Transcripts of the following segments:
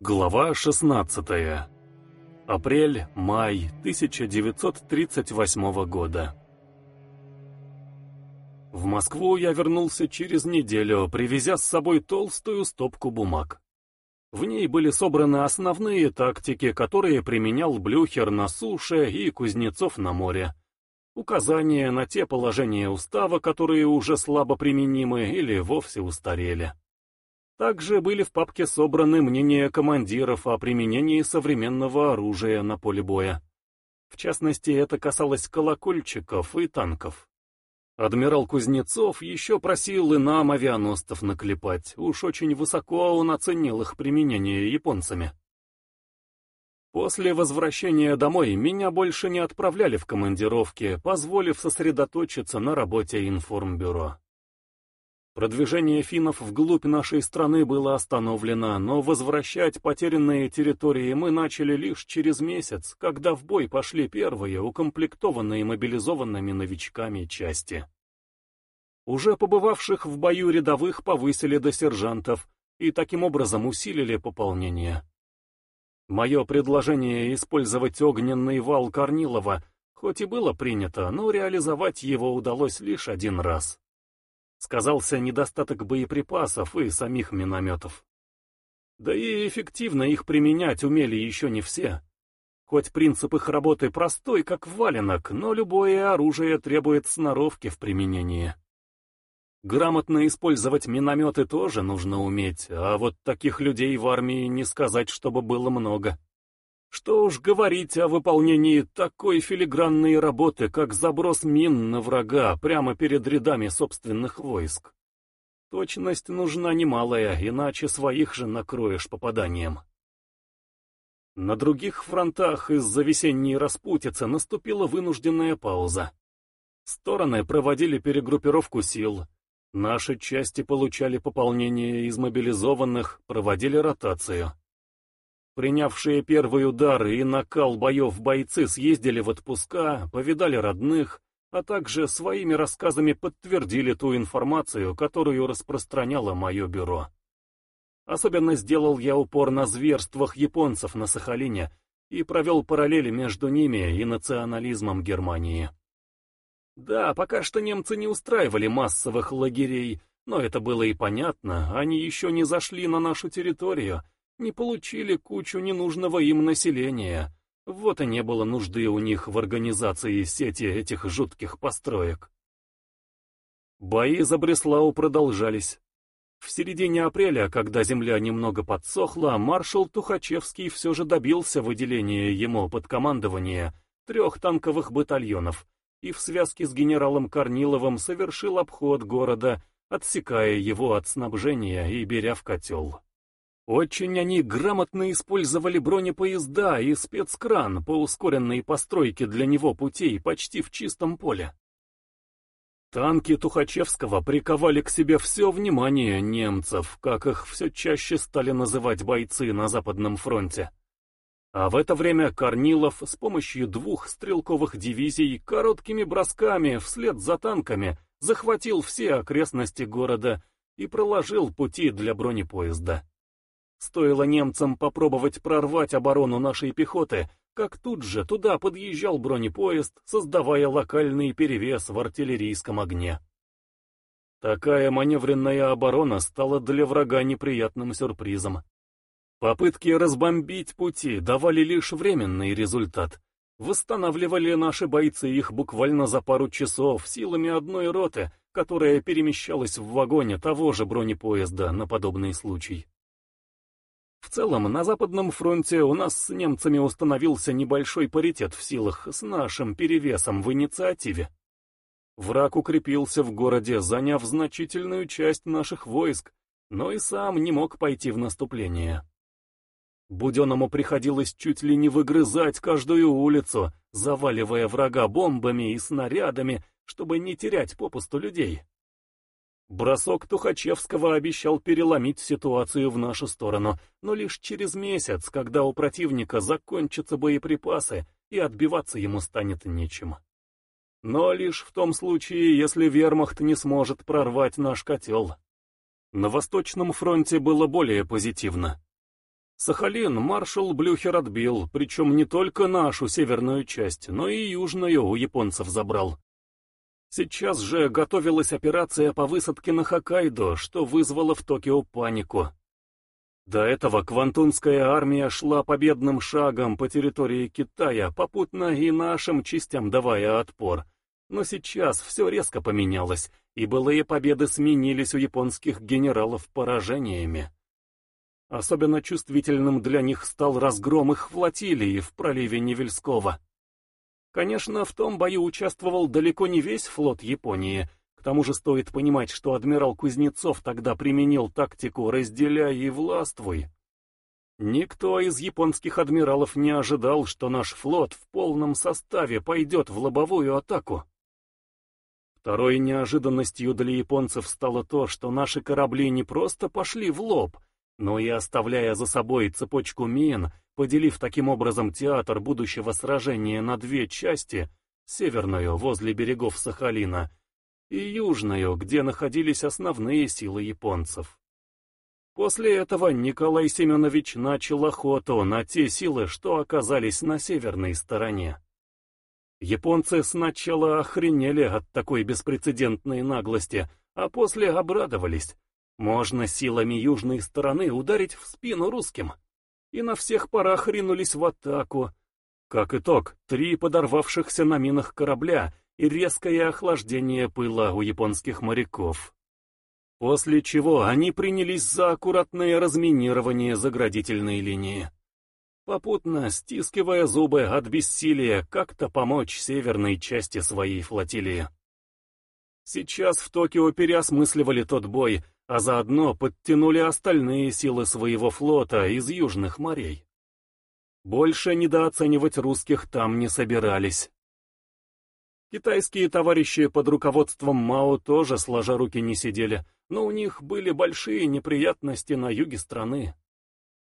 Глава 16. Апрель-май 1938 года. В Москву я вернулся через неделю, привезя с собой толстую стопку бумаг. В ней были собраны основные тактики, которые применял Блюхер на суше и Кузнецов на море. Указания на те положения устава, которые уже слабо применимы или вовсе устарели. Также были в папке собраны мнения командиров о применении современного оружия на поле боя. В частности, это касалось колокольчиков и танков. Адмирал Кузнецов еще просил и нам авианостов наклепать, уж очень высоко он оценил их применение японцами. После возвращения домой меня больше не отправляли в командировки, позволив сосредоточиться на работе информбюро. Продвижение финнов вглубь нашей страны было остановлено, но возвращать потерянные территории мы начали лишь через месяц, когда в бой пошли первые укомплектованные мобилизованными новичками части. Уже побывавших в бою рядовых повысили до сержантов и таким образом усилили пополнение. Мое предложение использовать огненный вал Корнилова хоть и было принято, но реализовать его удалось лишь один раз. Сказался недостаток боеприпасов и самих минометов. Да и эффективно их применять умели еще не все. Хоть принцип их работы простой, как валенок, но любое оружие требует сноровки в применении. Грамотно использовать минометы тоже нужно уметь, а вот таких людей в армии не сказать, чтобы было много. Что уж говорить о выполнении такой филигранной работы, как заброс мин на врага прямо перед рядами собственных войск. Точность нужна немалая, иначе своих же накроешь попаданием. На других фронтах из-за весенней распутицы наступила вынужденная пауза. Стороны проводили перегруппировку сил. Наши части получали пополнение из мобилизованных, проводили ротацию. Принявшие первый удар и накал боев бойцы съездили в отпуска, повидали родных, а также своими рассказами подтвердили ту информацию, которую распространяло мое бюро. Особенно сделал я упор на зверствах японцев на Сахалине и провел параллели между ними и национализмом Германии. Да, пока что немцы не устраивали массовых лагерей, но это было и понятно, они еще не зашли на нашу территорию, не получили кучу ненужного им населения. Вот и не было нужды у них в организации сети этих жутких построек. Бои за Бреслау продолжались. В середине апреля, когда земля немного подсохла, маршал Тухачевский все же добился выделения ему под командование трех танковых батальонов и в связке с генералом Корниловым совершил обход города, отсекая его от снабжения и беря в котел. Очень они грамотно использовали бронепоезда и спецкран по ускоренной постройке для него путей почти в чистом поле. Танки Тухачевского приковали к себе все внимание немцев, как их все чаще стали называть бойцы на Западном фронте. А в это время Корнилов с помощью двух стрелковых дивизий короткими бросками вслед за танками захватил все окрестности города и проложил пути для бронепоезда. Стоило немцам попробовать прорвать оборону нашей пехоты, как тут же туда подъезжал бронепоезд, создавая локальный перевес в артиллерийском огне. Такая маневренная оборона стала для врага неприятным сюрпризом. Попытки разбомбить пути давали лишь временный результат. Восстанавливали наши бойцы их буквально за пару часов силами одной роты, которая перемещалась в вагоне того же бронепоезда на подобный случай. В целом, на Западном фронте у нас с немцами установился небольшой паритет в силах с нашим перевесом в инициативе. Враг укрепился в городе, заняв значительную часть наших войск, но и сам не мог пойти в наступление. Буденному приходилось чуть ли не выгрызать каждую улицу, заваливая врага бомбами и снарядами, чтобы не терять попусту людей. Бросок Тухачевского обещал переломить ситуацию в нашу сторону, но лишь через месяц, когда у противника закончатся боеприпасы и отбиваться ему станет нечем. Но лишь в том случае, если вермахт не сможет прорвать наш котел. На Восточном фронте было более позитивно. Сахалин маршал Блюхер отбил, причем не только нашу северную часть, но и южную у японцев забрал. Сейчас же готовилась операция по высадке на Хоккайдо, что вызвало в Токио панику. До этого Квантунская армия шла победным шагом по территории Китая, попутно и нашим частям давая отпор. Но сейчас все резко поменялось, и былые победы сменились у японских генералов поражениями. Особенно чувствительным для них стал разгром их флотилии в проливе Невельского. Конечно, в том бою участвовал далеко не весь флот Японии, к тому же стоит понимать, что адмирал Кузнецов тогда применил тактику «разделяй и властвуй». Никто из японских адмиралов не ожидал, что наш флот в полном составе пойдет в лобовую атаку. Второй неожиданностью для японцев стало то, что наши корабли не просто пошли в лоб, но и оставляя за собой цепочку мин, поделив таким образом театр будущего сражения на две части, северную, возле берегов Сахалина, и южную, где находились основные силы японцев. После этого Николай Семенович начал охоту на те силы, что оказались на северной стороне. Японцы сначала охренели от такой беспрецедентной наглости, а после обрадовались, можно силами южной стороны ударить в спину русским. И на всех парах ринулись в атаку. Как итог, три подорвавшихся на минах корабля и резкое охлаждение пыла у японских моряков. После чего они принялись за аккуратное разминирование заградительной линии. Попутно, стискивая зубы от бессилия, как-то помочь северной части своей флотилии. Сейчас в Токио переосмысливали тот бой, а заодно подтянули остальные силы своего флота из южных морей. Больше недооценивать русских там не собирались. Китайские товарищи под руководством Мао тоже сложа руки не сидели, но у них были большие неприятности на юге страны.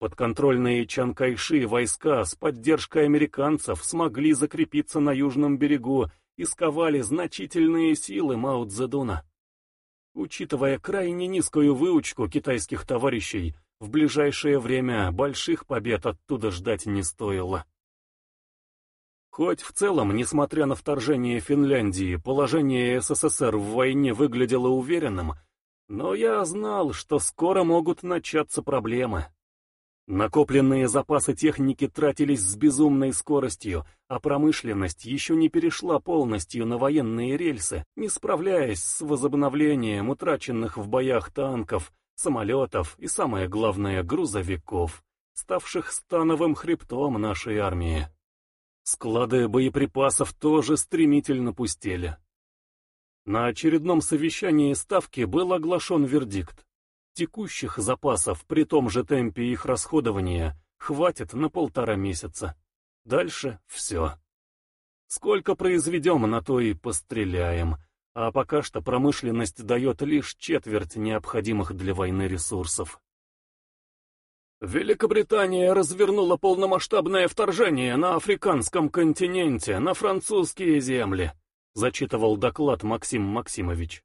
Подконтрольные Чан Кайши войска с поддержкой американцев смогли закрепиться на южном берегу и сковали значительные силы Мао Цзэдуна. Учитывая крайне низкую выучку китайских товарищей, в ближайшее время больших побед оттуда ждать не стоило. Хоть в целом, несмотря на вторжение Финляндии, положение СССР в войне выглядело уверенным, но я знал, что скоро могут начаться проблемы. Накопленные запасы техники тратились с безумной скоростью, а промышленность еще не перешла полностью на военные рельсы, не справляясь с возобновлением утраченных в боях танков, самолетов и, самое главное, грузовиков, ставших становым хребтом нашей армии. Склады боеприпасов тоже стремительно пустели. На очередном совещании Ставки был оглашен вердикт. Текущих запасов при том же темпе их расходования хватит на полтора месяца. Дальше все. Сколько произведем, на то и постреляем, а пока что промышленность дает лишь четверть необходимых для войны ресурсов. Великобритания развернула полномасштабное вторжение на африканском континенте, на французские земли, зачитывал доклад Максим Максимович.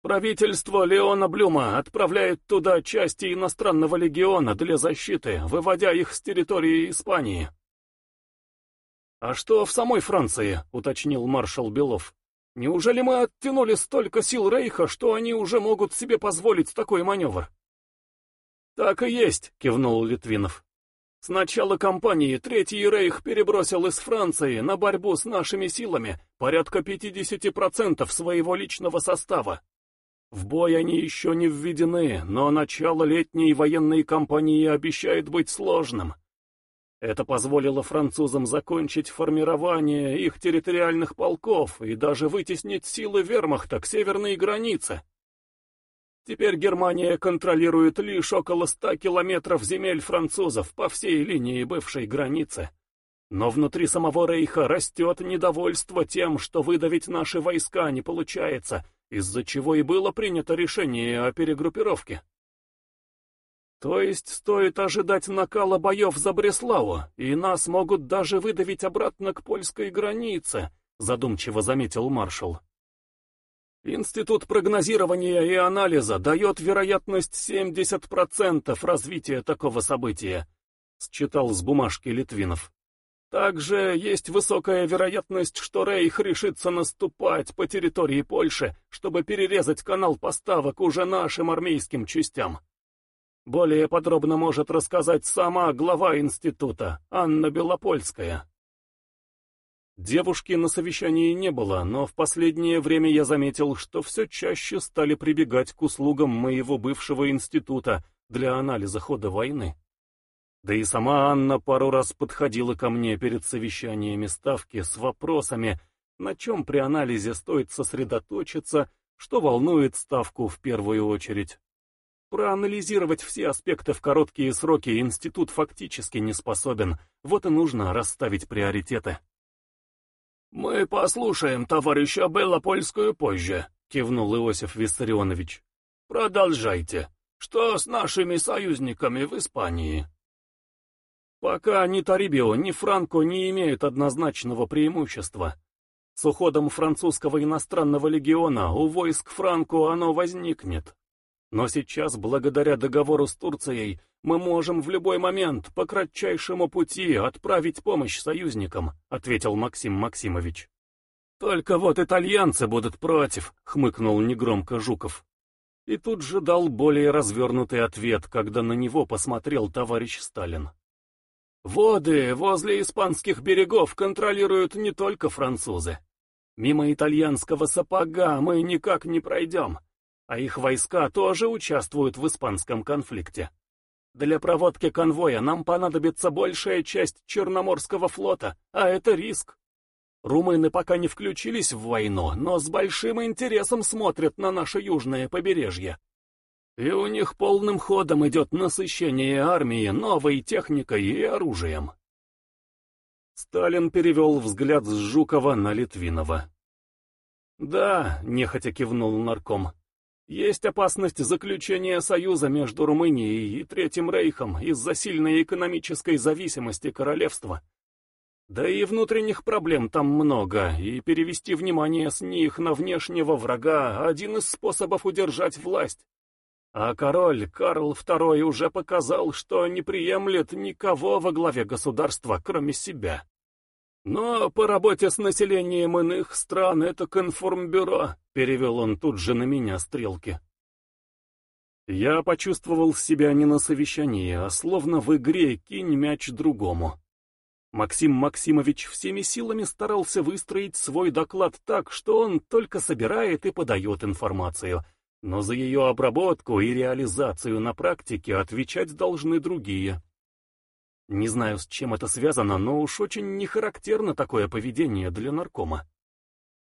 Правительство Леона Блюма отправляет туда части иностранного легиона для защиты, выводя их с территории Испании. «А что в самой Франции?» — уточнил маршал Белов. «Неужели мы оттянули столько сил Рейха, что они уже могут себе позволить такой маневр?» «Так и есть», — кивнул Литвинов. «С начала кампании Третий Рейх перебросил из Франции на борьбу с нашими силами порядка 50% своего личного состава. В бой они еще не введены, но начало летней военной кампании обещает быть сложным. Это позволило французам закончить формирование их территориальных полков и даже вытеснить силы вермахта к северной границе. Теперь Германия контролирует лишь около ста километров земель французов по всей линии бывшей границы. Но внутри самого Рейха растет недовольство тем, что выдавить наши войска не получается — из-за чего и было принято решение о перегруппировке. То есть стоит ожидать накала боев за Бреславу, и нас могут даже выдавить обратно к польской границе, задумчиво заметил маршал. Институт прогнозирования и анализа дает вероятность 70% развития такого события, считал с бумажки Литвинов. Также есть высокая вероятность, что Рейх решится наступать по территории Польши, чтобы перерезать канал поставок уже нашим армейским частям. Более подробно может рассказать сама глава института, Анна Белопольская. Девушки на совещании не было, но в последнее время я заметил, что все чаще стали прибегать к услугам моего бывшего института для анализа хода войны. Да и сама Анна пару раз подходила ко мне перед совещаниями ставки с вопросами, на чем при анализе стоит сосредоточиться, что волнует ставку в первую очередь. Проанализировать все аспекты в короткие сроки институт фактически не способен, вот и нужно расставить приоритеты. «Мы послушаем товарища Белла Польскую позже», — кивнул Иосиф Виссарионович. «Продолжайте. Что с нашими союзниками в Испании?» Пока ни Тарибио, ни Франко не имеют однозначного преимущества. С уходом французского иностранного легиона у войск Франко оно возникнет. Но сейчас, благодаря договору с Турцией, мы можем в любой момент по кратчайшему пути отправить помощь союзникам, ответил Максим Максимович. Только вот итальянцы будут против, хмыкнул негромко Жуков. И тут же дал более развернутый ответ, когда на него посмотрел товарищ Сталин. Воды возле испанских берегов контролируют не только французы. Мимо итальянского сапога мы никак не пройдем, а их войска тоже участвуют в испанском конфликте. Для проводки конвоя нам понадобится большая часть Черноморского флота, а это риск. Румыны пока не включились в войну, но с большим интересом смотрят на наше южное побережье. И у них полным ходом идет насыщение армии новой техникой и оружием. Сталин перевел взгляд с Жукова на Литвинова. «Да», — нехотя кивнул нарком, — «есть опасность заключения союза между Румынией и Третьим Рейхом из-за сильной экономической зависимости королевства. Да и внутренних проблем там много, и перевести внимание с них на внешнего врага — один из способов удержать власть. А король Карл II уже показал, что не приемлет никого во главе государства, кроме себя. Но по работе с населением иных стран это конформбюро, перевел он тут же на меня стрелки. Я почувствовал себя не на совещании, а словно в игре «кинь мяч другому». Максим Максимович всеми силами старался выстроить свой доклад так, что он только собирает и подает информацию — но за ее обработку и реализацию на практике отвечать должны другие. Не знаю, с чем это связано, но уж очень не характерно такое поведение для наркома.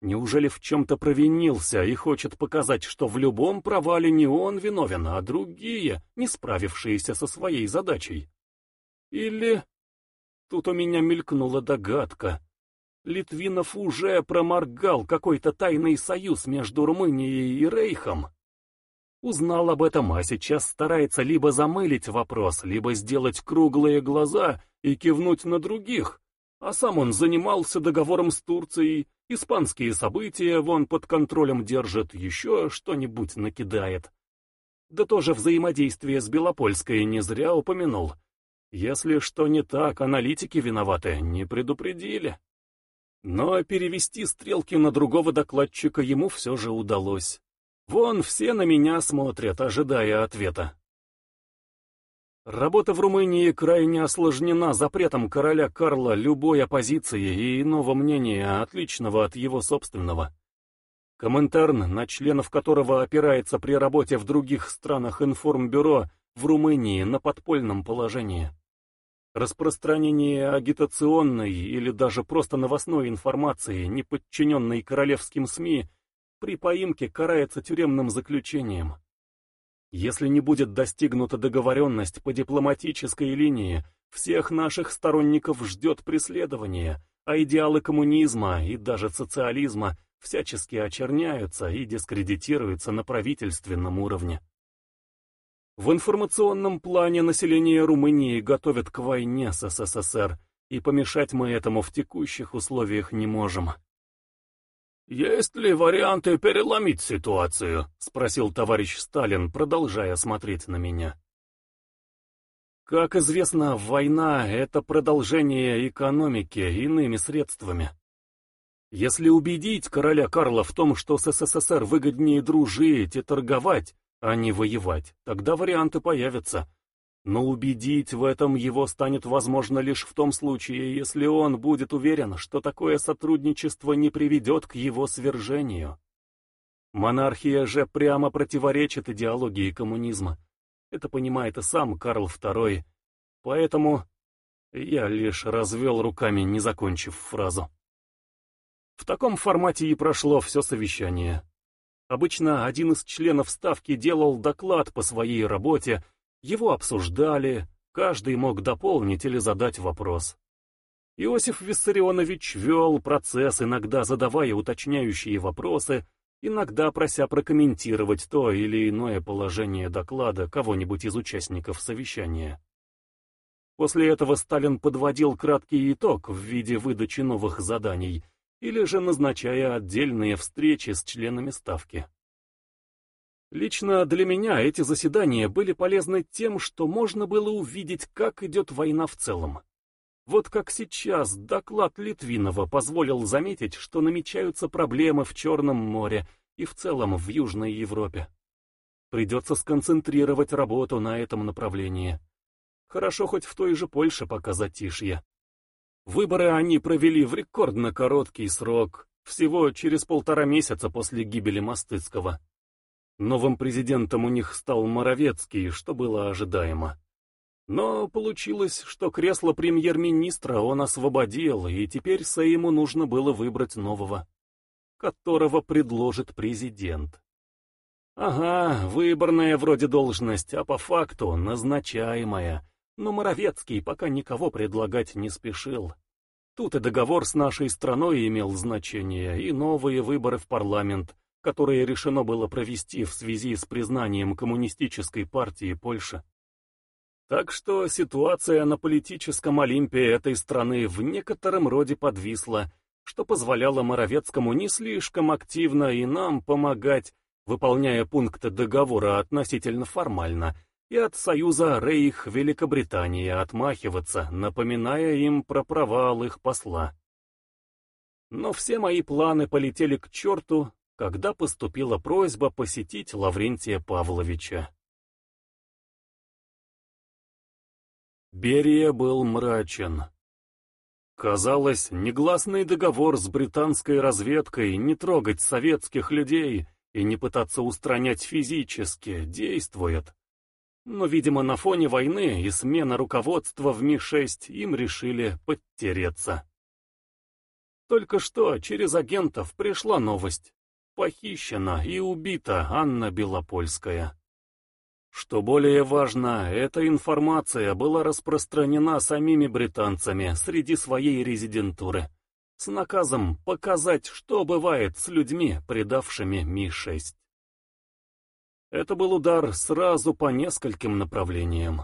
Неужели в чем-то провинился и хочет показать, что в любом провале не он виновен, а другие, не справившиеся со своей задачей? Или... Тут у меня мелькнула догадка. Литвинов уже проморгал какой-то тайный союз между Румынией и Рейхом. Узнал об этом, а сейчас старается либо замылить вопрос, либо сделать круглые глаза и кивнуть на других. А сам он занимался договором с Турцией, испанские события вон под контролем держит, еще что-нибудь накидает. Да тоже взаимодействие с Белопольской не зря упомянул. Если что не так, аналитики виноваты, не предупредили. Но перевести стрелки на другого докладчика ему все же удалось. Вон все на меня смотрят, ожидая ответа. Работа в Румынии крайне осложнена запретом короля Карла любой оппозиции и иного мнения, отличного от его собственного. Коминтерн, на членов которого опирается при работе в других странах информбюро, в Румынии на подпольном положении. Распространение агитационной или даже просто новостной информации, не подчиненной королевским СМИ, при поимке карается тюремным заключением. Если не будет достигнута договоренность по дипломатической линии, всех наших сторонников ждет преследование, а идеалы коммунизма и даже социализма всячески очерняются и дискредитируются на правительственном уровне. В информационном плане население Румынии готовят к войне с СССР, и помешать мы этому в текущих условиях не можем. «Есть ли варианты переломить ситуацию?» — спросил товарищ Сталин, продолжая смотреть на меня. Как известно, война — это продолжение экономики иными средствами. Если убедить короля Карла в том, что с СССР выгоднее дружить и торговать, а не воевать, тогда варианты появятся. Но убедить в этом его станет возможно лишь в том случае, если он будет уверен, что такое сотрудничество не приведет к его свержению. Монархия же прямо противоречит идеологии коммунизма. Это понимает и сам Карл II. Поэтому я лишь развел руками, не закончив фразу. В таком формате и прошло все совещание. Обычно один из членов Ставки делал доклад по своей работе, его обсуждали, каждый мог дополнить или задать вопрос. Иосиф Виссарионович вел процесс, иногда задавая уточняющие вопросы, иногда прося прокомментировать то или иное положение доклада кого-нибудь из участников совещания. После этого Сталин подводил краткий итог в виде выдачи новых заданий или же назначая отдельные встречи с членами Ставки. Лично для меня эти заседания были полезны тем, что можно было увидеть, как идет война в целом. Вот как сейчас доклад Литвинова позволил заметить, что намечаются проблемы в Черном море и в целом в Южной Европе. Придется сконцентрировать работу на этом направлении. Хорошо хоть в той же Польше пока затишье. Выборы они провели в рекордно короткий срок, всего через полтора месяца после гибели Мостыцкого. Новым президентом у них стал Моровецкий, что было ожидаемо. Но получилось, что кресло премьер-министра он освободил, и теперь Сейму нужно было выбрать нового, которого предложит президент. Ага, выборная вроде должность, а по факту назначаемая, но Моровецкий пока никого предлагать не спешил. Тут и договор с нашей страной имел значение, и новые выборы в парламент, которые решено было провести в связи с признанием коммунистической партии Польши. Так что ситуация на политическом Олимпе этой страны в некотором роде подвисла, что позволяло Моровецкому не слишком активно и нам помогать, выполняя пункты договора относительно формально, и от союза Рейх Великобритании отмахиваться, напоминая им про провал их посла. Но все мои планы полетели к черту, когда поступила просьба посетить Лаврентия Павловича. Берия был мрачен. Казалось, негласный договор с британской разведкой не трогать советских людей и не пытаться устранять физически действует. Но, видимо, на фоне войны и смены руководства в Ми-6 им решили подтереться. Только что через агентов пришла новость. Похищена и убита Анна Белопольская. Что более важно, эта информация была распространена самими британцами среди своей резидентуры, с наказом показать, что бывает с людьми, предавшими Ми-6. Это был удар сразу по нескольким направлениям.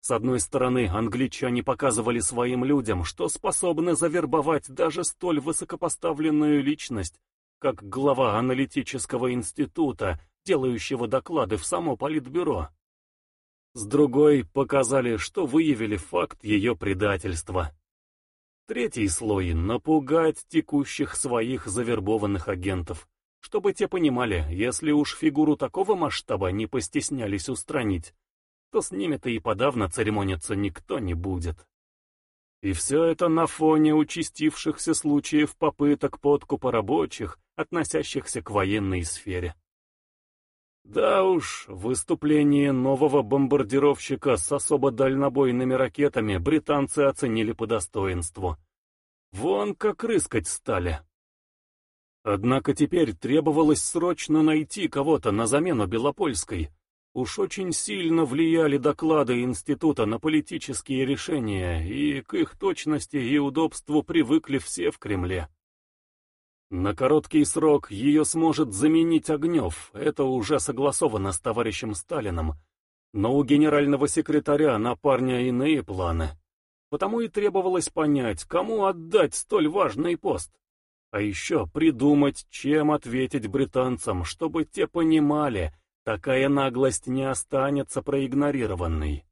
С одной стороны, англичане показывали своим людям, что способны завербовать даже столь высокопоставленную личность, как глава аналитического института, делающего доклады в само политбюро. С другой, показали, что выявили факт ее предательства. Третий слой — напугать текущих своих завербованных агентов чтобы те понимали, если уж фигуру такого масштаба не постеснялись устранить, то с ними-то и подавно церемониться никто не будет. И все это на фоне участившихся случаев попыток подкупа рабочих, относящихся к военной сфере. Да уж, выступление нового бомбардировщика с особо дальнобойными ракетами британцы оценили по достоинству. Вон как рыскать стали. Однако теперь требовалось срочно найти кого-то на замену Белопольской. Уж очень сильно влияли доклады института на политические решения, и к их точности и удобству привыкли все в Кремле. На короткий срок ее сможет заменить Огнев, это уже согласовано с товарищем Сталином, но у генерального секретаря на парня иные планы. Потому и требовалось понять, кому отдать столь важный пост. А еще придумать, чем ответить британцам, чтобы те понимали, такая наглость не останется проигнорированной.